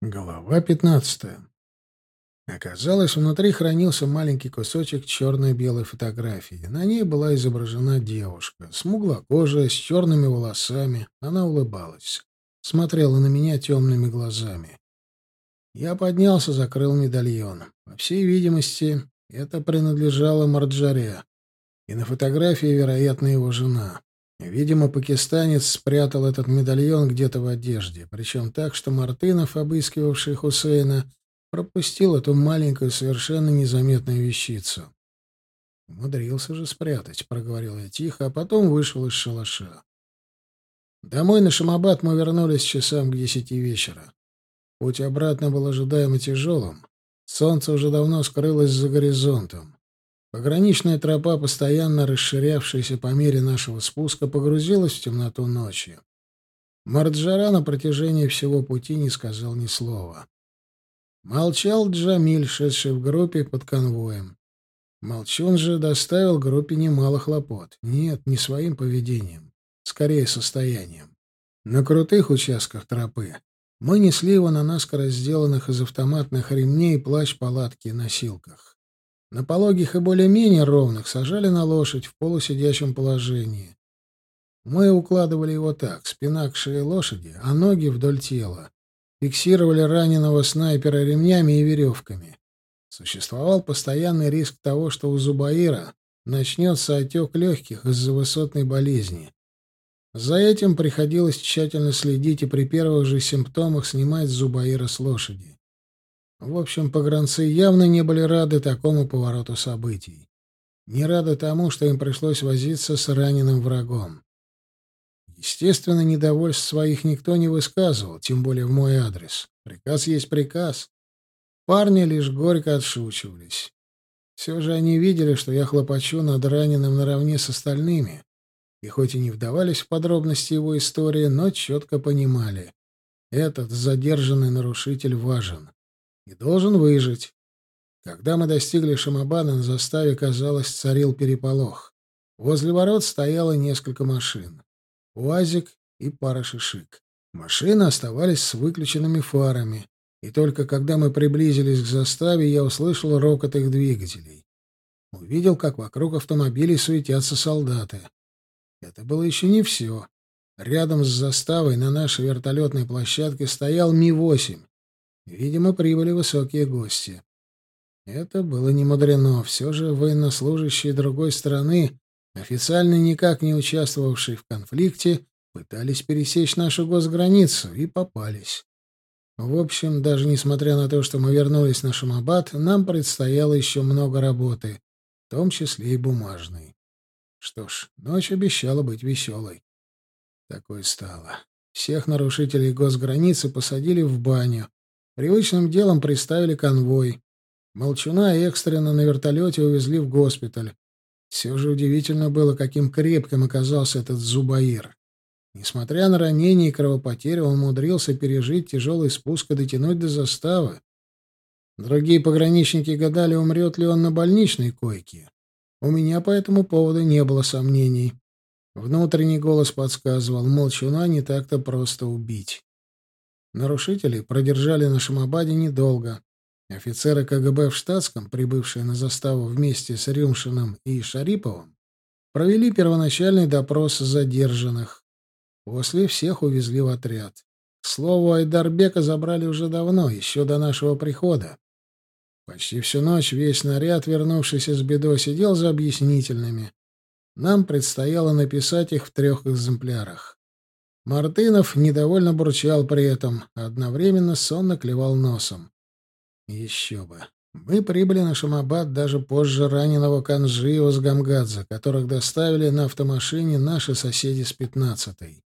Глава пятнадцатая. Оказалось, внутри хранился маленький кусочек черно-белой фотографии. На ней была изображена девушка, смуглокожая, с черными волосами. Она улыбалась, смотрела на меня темными глазами. Я поднялся, закрыл медальон. По всей видимости, это принадлежало Марджаре. И на фотографии, вероятно, его жена. Видимо, пакистанец спрятал этот медальон где-то в одежде, причем так, что Мартынов, обыскивавший Хусейна, пропустил эту маленькую, совершенно незаметную вещицу. «Умудрился же спрятать», — проговорил я тихо, а потом вышел из шалаша. Домой на Шамабад мы вернулись часам к десяти вечера. Путь обратно был ожидаемо тяжелым. Солнце уже давно скрылось за горизонтом. Пограничная тропа, постоянно расширявшаяся по мере нашего спуска, погрузилась в темноту ночи. Марджара на протяжении всего пути не сказал ни слова. Молчал Джамиль, шедший в группе под конвоем. Молчун же доставил группе немало хлопот. Нет, не своим поведением, скорее состоянием. На крутых участках тропы мы несли его на наскоро сделанных из автоматных ремней плащ-палатки и носилках. На пологих и более-менее ровных сажали на лошадь в полусидящем положении. Мы укладывали его так, спина к шее лошади, а ноги вдоль тела. Фиксировали раненого снайпера ремнями и веревками. Существовал постоянный риск того, что у Зубаира начнется отек легких из-за высотной болезни. За этим приходилось тщательно следить и при первых же симптомах снимать Зубаира с лошади. В общем, погранцы явно не были рады такому повороту событий. Не рады тому, что им пришлось возиться с раненым врагом. Естественно, недовольств своих никто не высказывал, тем более в мой адрес. Приказ есть приказ. Парни лишь горько отшучивались. Все же они видели, что я хлопочу над раненым наравне с остальными, и хоть и не вдавались в подробности его истории, но четко понимали — этот задержанный нарушитель важен и должен выжить. Когда мы достигли Шамабана, на заставе, казалось, царил переполох. Возле ворот стояло несколько машин. УАЗик и пара шишик. Машины оставались с выключенными фарами, и только когда мы приблизились к заставе, я услышал рокот их двигателей. Увидел, как вокруг автомобилей суетятся солдаты. Это было еще не все. Рядом с заставой на нашей вертолетной площадке стоял Ми-8 Видимо, прибыли высокие гости. Это было не мудрено. Все же военнослужащие другой страны, официально никак не участвовавшие в конфликте, пытались пересечь нашу госграницу и попались. В общем, даже несмотря на то, что мы вернулись на Шамабад, нам предстояло еще много работы, в том числе и бумажной. Что ж, ночь обещала быть веселой. Такой стало. Всех нарушителей госграницы посадили в баню, Привычным делом приставили конвой. Молчуна экстренно на вертолете увезли в госпиталь. Все же удивительно было, каким крепким оказался этот Зубаир. Несмотря на ранения и кровопотери, он умудрился пережить тяжелый спуск и дотянуть до заставы. Другие пограничники гадали, умрет ли он на больничной койке. У меня по этому поводу не было сомнений. Внутренний голос подсказывал, молчуна не так-то просто убить. Нарушителей продержали на Шамабаде недолго. Офицеры КГБ в штатском, прибывшие на заставу вместе с Рюмшиным и Шариповым, провели первоначальный допрос задержанных. После всех увезли в отряд. К слову, Айдарбека забрали уже давно, еще до нашего прихода. Почти всю ночь весь наряд, вернувшийся с бедой, сидел за объяснительными. Нам предстояло написать их в трех экземплярах. Мартынов недовольно бурчал при этом, а одновременно сонно клевал носом. Еще бы. Мы прибыли на Шамабад даже позже раненого Канжиева с Гамгадзе, которых доставили на автомашине наши соседи с пятнадцатой.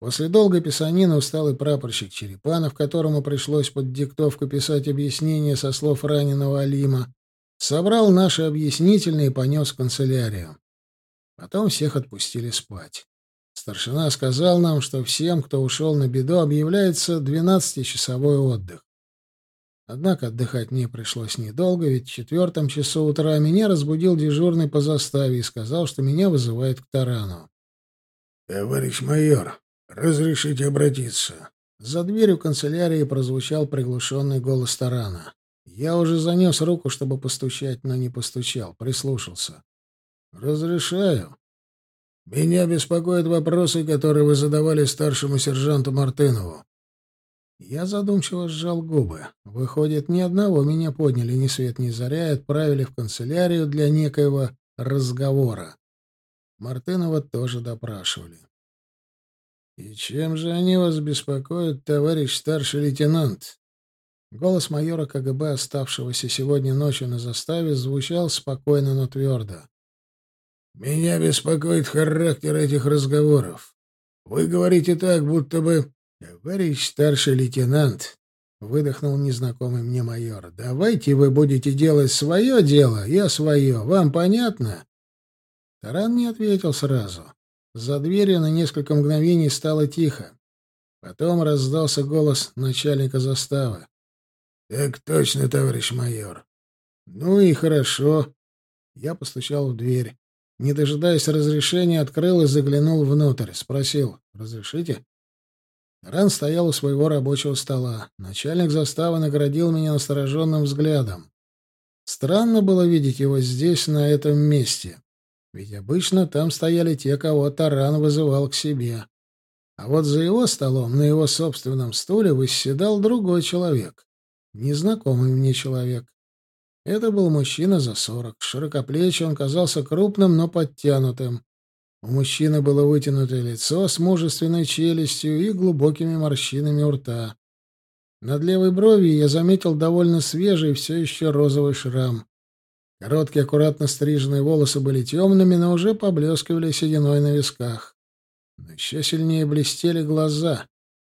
После долгой писанины усталый прапорщик Черепанов, которому пришлось под диктовку писать объяснения со слов раненого Алима, собрал наши объяснительные и понес канцелярию. Потом всех отпустили спать. Старшина сказал нам, что всем, кто ушел на беду, объявляется двенадцатичасовой отдых. Однако отдыхать мне пришлось недолго, ведь в четвертом часу утра меня разбудил дежурный по заставе и сказал, что меня вызывают к тарану. — Товарищ майор, разрешите обратиться. За дверью канцелярии прозвучал приглушенный голос Тарана. Я уже занес руку, чтобы постучать, но не постучал, прислушался. «Разрешаю. Меня беспокоят вопросы, которые вы задавали старшему сержанту Мартынову». Я задумчиво сжал губы. Выходит, ни одного меня подняли ни свет ни заря и отправили в канцелярию для некоего разговора. Мартынова тоже допрашивали. «И чем же они вас беспокоят, товарищ старший лейтенант?» Голос майора КГБ, оставшегося сегодня ночью на заставе, звучал спокойно, но твердо. «Меня беспокоит характер этих разговоров. Вы говорите так, будто бы...» «Товарищ старший лейтенант», — выдохнул незнакомый мне майор, — «давайте вы будете делать свое дело, я свое. Вам понятно?» Таран не ответил сразу. За дверью на несколько мгновений стало тихо. Потом раздался голос начальника заставы. «Так точно, товарищ майор». «Ну и хорошо». Я постучал в дверь. Не дожидаясь разрешения, открыл и заглянул внутрь. Спросил «Разрешите?» Ран стоял у своего рабочего стола. Начальник заставы наградил меня настороженным взглядом. Странно было видеть его здесь, на этом месте. Ведь обычно там стояли те, кого Таран вызывал к себе. А вот за его столом, на его собственном стуле, восседал другой человек. Незнакомый мне человек. Это был мужчина за сорок. Широкоплечий он казался крупным, но подтянутым. У мужчины было вытянутое лицо с мужественной челюстью и глубокими морщинами у рта. Над левой бровью я заметил довольно свежий, все еще розовый шрам. Короткие, аккуратно стриженные волосы были темными, но уже поблескивали сединой на висках. Но еще сильнее блестели глаза.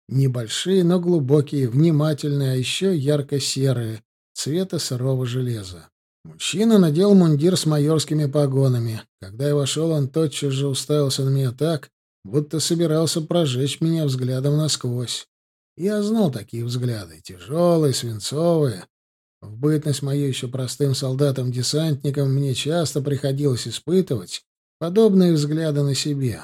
Небольшие, но глубокие, внимательные, а еще ярко-серые, цвета сырого железа. Мужчина надел мундир с майорскими погонами. Когда я вошел, он тотчас же уставился на меня так, будто собирался прожечь меня взглядом насквозь. Я знал такие взгляды, тяжелые, свинцовые, в бытность мою еще простым солдатом-десантником мне часто приходилось испытывать подобные взгляды на себе.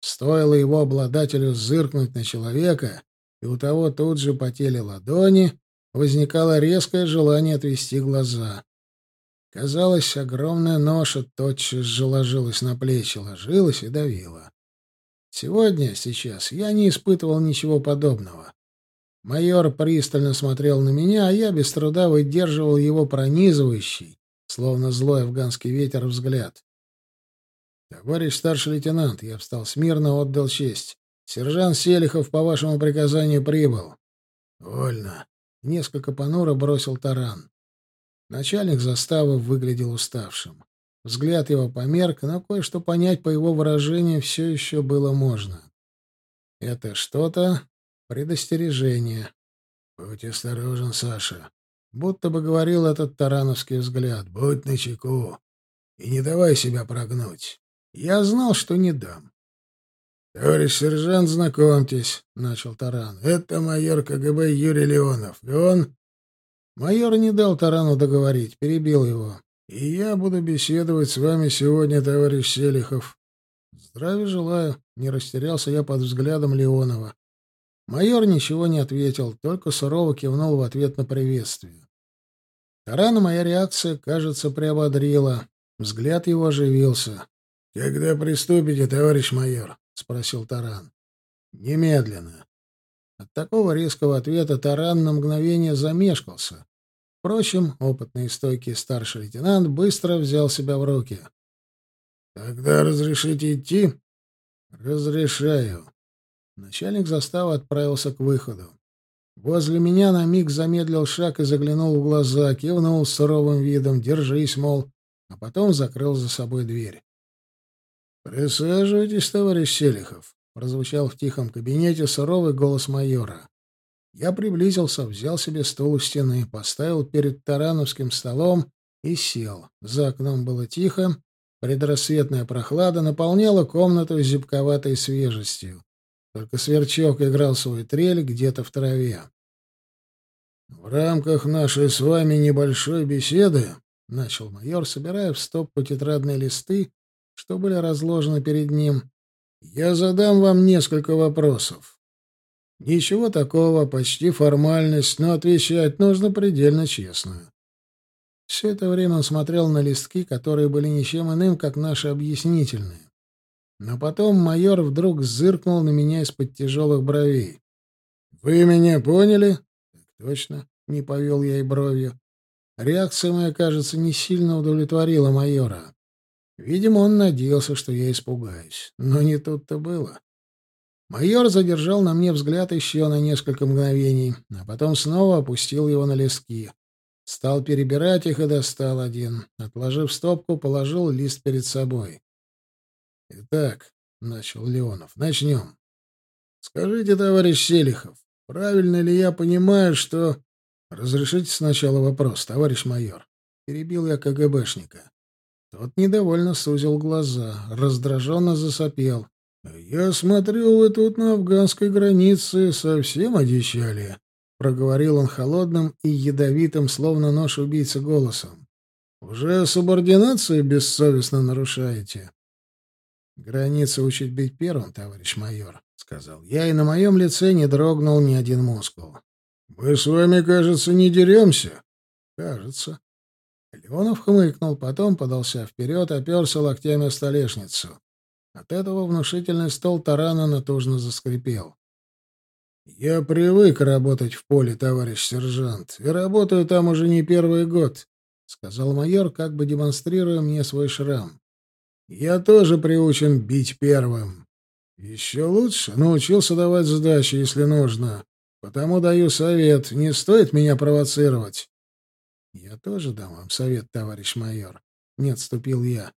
Стоило его обладателю зыркнуть на человека, и у того тут же потели ладони, возникало резкое желание отвести глаза. Казалось, огромная ноша тотчас же ложилась на плечи, ложилась и давила. Сегодня, сейчас, я не испытывал ничего подобного. Майор пристально смотрел на меня, а я без труда выдерживал его пронизывающий, словно злой афганский ветер, взгляд. «Товарищ старший лейтенант», — я встал смирно, отдал честь. «Сержант Селихов по вашему приказанию прибыл». «Вольно», — несколько понуро бросил таран. Начальник заставы выглядел уставшим. Взгляд его померк, но кое-что понять по его выражению все еще было можно. Это что-то Предостережение. «Будь осторожен, Саша», — будто бы говорил этот тарановский взгляд. «Будь начеку и не давай себя прогнуть. Я знал, что не дам». «Товарищ сержант, знакомьтесь», — начал Таран. «Это майор КГБ Юрий Леонов, и он...» Майор не дал Тарану договорить, перебил его. «И я буду беседовать с вами сегодня, товарищ Селихов». «Здравия желаю», — не растерялся я под взглядом Леонова. Майор ничего не ответил, только сурово кивнул в ответ на приветствие. Тарана моя реакция, кажется, приободрила. Взгляд его оживился. «Когда приступите, товарищ майор?» — спросил Таран. «Немедленно». От такого резкого ответа Таран на мгновение замешкался. Впрочем, опытный и стойкий старший лейтенант быстро взял себя в руки. «Тогда разрешите идти?» «Разрешаю». Начальник заставы отправился к выходу. Возле меня на миг замедлил шаг и заглянул в глаза, кивнул с суровым видом «держись, мол», а потом закрыл за собой дверь. «Присаживайтесь, товарищ Селихов», — прозвучал в тихом кабинете суровый голос майора. Я приблизился, взял себе стул у стены, поставил перед тарановским столом и сел. За окном было тихо, предрассветная прохлада наполняла комнату зябковатой свежестью. Только сверчок играл свой трель где-то в траве. «В рамках нашей с вами небольшой беседы», — начал майор, собирая в стопку тетрадные листы, что были разложены перед ним, — «я задам вам несколько вопросов. Ничего такого, почти формальность, но отвечать нужно предельно честно. Все это время он смотрел на листки, которые были ничем иным, как наши объяснительные. Но потом майор вдруг зыркнул на меня из-под тяжелых бровей. «Вы меня поняли?» «Так точно», — не повел я и бровью. Реакция моя, кажется, не сильно удовлетворила майора. Видимо, он надеялся, что я испугаюсь. Но не тут-то было. Майор задержал на мне взгляд еще на несколько мгновений, а потом снова опустил его на листки. Стал перебирать их и достал один. Отложив стопку, положил лист перед собой. «Итак», — начал Леонов, — «начнем. Скажите, товарищ Селихов, правильно ли я понимаю, что...» «Разрешите сначала вопрос, товарищ майор». Перебил я КГБшника. Тот недовольно сузил глаза, раздраженно засопел. «Я смотрю, вы тут на афганской границе совсем одичали», — проговорил он холодным и ядовитым, словно нож убийцы голосом. «Уже субординацию бессовестно нарушаете». «Граница учить быть первым, товарищ майор», — сказал я, и на моем лице не дрогнул ни один мускул. «Мы с вами, кажется, не деремся». «Кажется». Леонов хмыкнул, потом подался вперед, оперся локтями о столешницу. От этого внушительный стол тарана натужно заскрипел. «Я привык работать в поле, товарищ сержант, и работаю там уже не первый год», — сказал майор, как бы демонстрируя мне свой шрам. «Я тоже приучен бить первым. Еще лучше научился давать сдачи, если нужно. Потому даю совет, не стоит меня провоцировать». «Я тоже дам вам совет, товарищ майор», — не отступил я.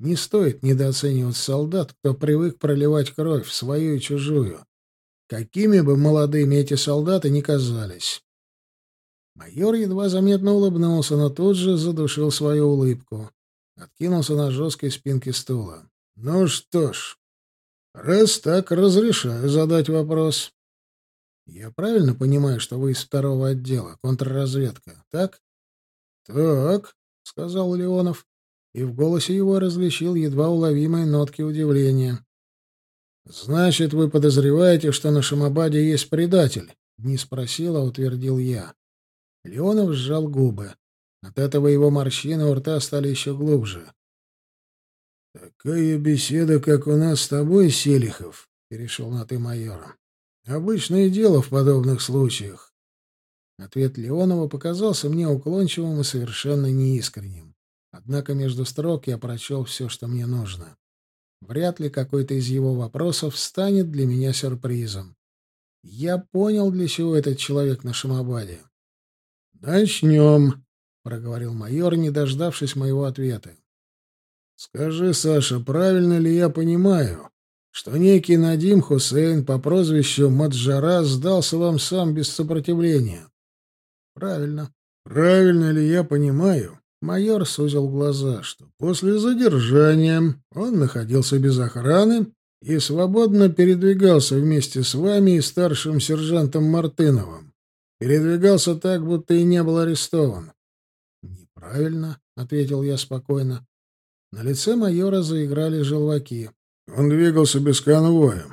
Не стоит недооценивать солдат, кто привык проливать кровь, свою и чужую. Какими бы молодыми эти солдаты ни казались. Майор едва заметно улыбнулся, но тут же задушил свою улыбку. Откинулся на жесткой спинке стула. «Ну что ж, раз так, разрешаю задать вопрос. Я правильно понимаю, что вы из второго отдела, контрразведка, так?» «Так», — сказал Леонов и в голосе его различил едва уловимые нотки удивления. «Значит, вы подозреваете, что на Шамабаде есть предатель?» — не спросил, а утвердил я. Леонов сжал губы. От этого его морщины у рта стали еще глубже. «Такая беседа, как у нас с тобой, Селихов», — перешел на «ты» майор. «Обычное дело в подобных случаях». Ответ Леонова показался мне уклончивым и совершенно неискренним. Однако между строк я прочел все, что мне нужно. Вряд ли какой-то из его вопросов станет для меня сюрпризом. Я понял, для чего этот человек на Шамабаде. «Начнем», — проговорил майор, не дождавшись моего ответа. «Скажи, Саша, правильно ли я понимаю, что некий Надим Хусейн по прозвищу Маджара сдался вам сам без сопротивления?» «Правильно. Правильно ли я понимаю, Майор сузил глаза, что после задержания он находился без охраны и свободно передвигался вместе с вами и старшим сержантом Мартыновым. Передвигался так, будто и не был арестован. «Неправильно», — ответил я спокойно. На лице майора заиграли желваки. Он двигался без конвоя.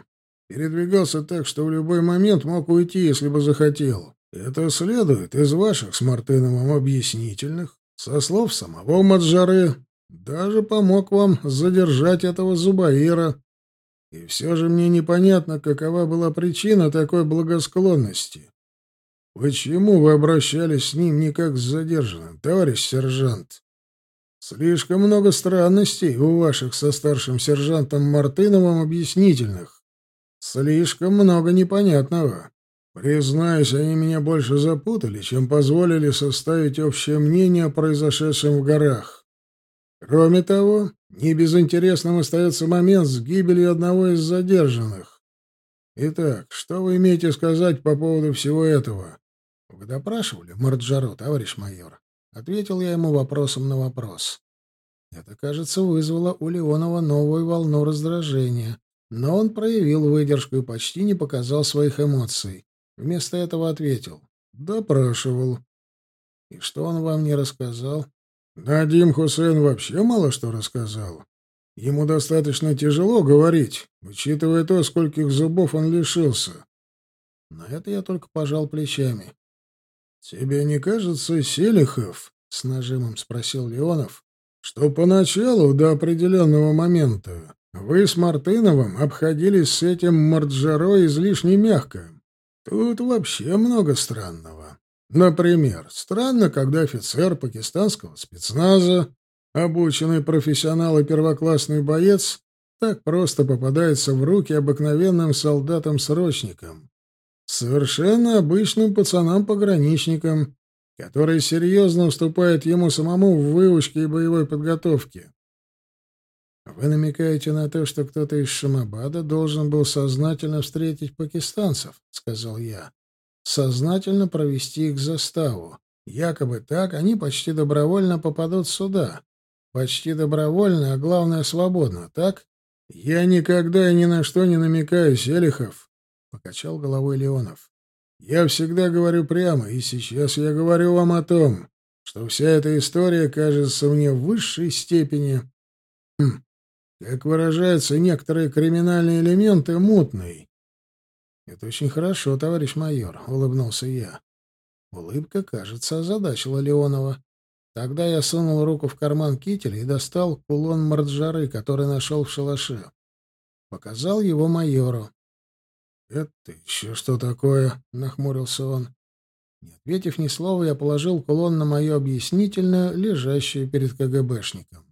Передвигался так, что в любой момент мог уйти, если бы захотел. Это следует из ваших с Мартыновым объяснительных, со слов самого Маджары, даже помог вам задержать этого Зубаира. И все же мне непонятно, какова была причина такой благосклонности. Почему вы обращались с ним не как с задержанным, товарищ сержант? Слишком много странностей у ваших со старшим сержантом Мартыновым объяснительных. Слишком много непонятного. Признаюсь, они меня больше запутали, чем позволили составить общее мнение о произошедшем в горах. Кроме того, не безинтересным остается момент с гибелью одного из задержанных. Итак, что вы имеете сказать по поводу всего этого? Вы допрашивали Марджару, товарищ майор? Ответил я ему вопросом на вопрос. Это, кажется, вызвало у Леонова новую волну раздражения, но он проявил выдержку и почти не показал своих эмоций. Вместо этого ответил. «Допрашивал». «И что он вам не рассказал?» «Надим Хусейн вообще мало что рассказал. Ему достаточно тяжело говорить, учитывая то, скольких зубов он лишился. На это я только пожал плечами. «Тебе не кажется, Селихов?» — с нажимом спросил Леонов. «Что поначалу, до определенного момента, вы с Мартыновым обходились с этим Марджаро излишне мягко. Тут вообще много странного. Например, странно, когда офицер пакистанского спецназа, обученный профессионал и первоклассный боец, так просто попадается в руки обыкновенным солдатам-срочникам, совершенно обычным пацанам-пограничникам, которые серьезно уступают ему самому в выучке и боевой подготовке. Вы намекаете на то, что кто-то из Шамабада должен был сознательно встретить пакистанцев, сказал я. Сознательно провести их заставу. Якобы так они почти добровольно попадут сюда. Почти добровольно, а главное свободно, так? Я никогда и ни на что не намекаю, Селихов, покачал головой Леонов. Я всегда говорю прямо, и сейчас я говорю вам о том, что вся эта история кажется мне в высшей степени хм, как выражаются некоторые криминальные элементы, мутный. «Это очень хорошо, товарищ майор», — улыбнулся я. Улыбка, кажется, озадачила Леонова. Тогда я сунул руку в карман кителя и достал кулон марджары, который нашел в шалаше. Показал его майору. «Это еще что такое?» — нахмурился он. Не ответив ни слова, я положил кулон на мое объяснительное, лежащее перед КГБшником.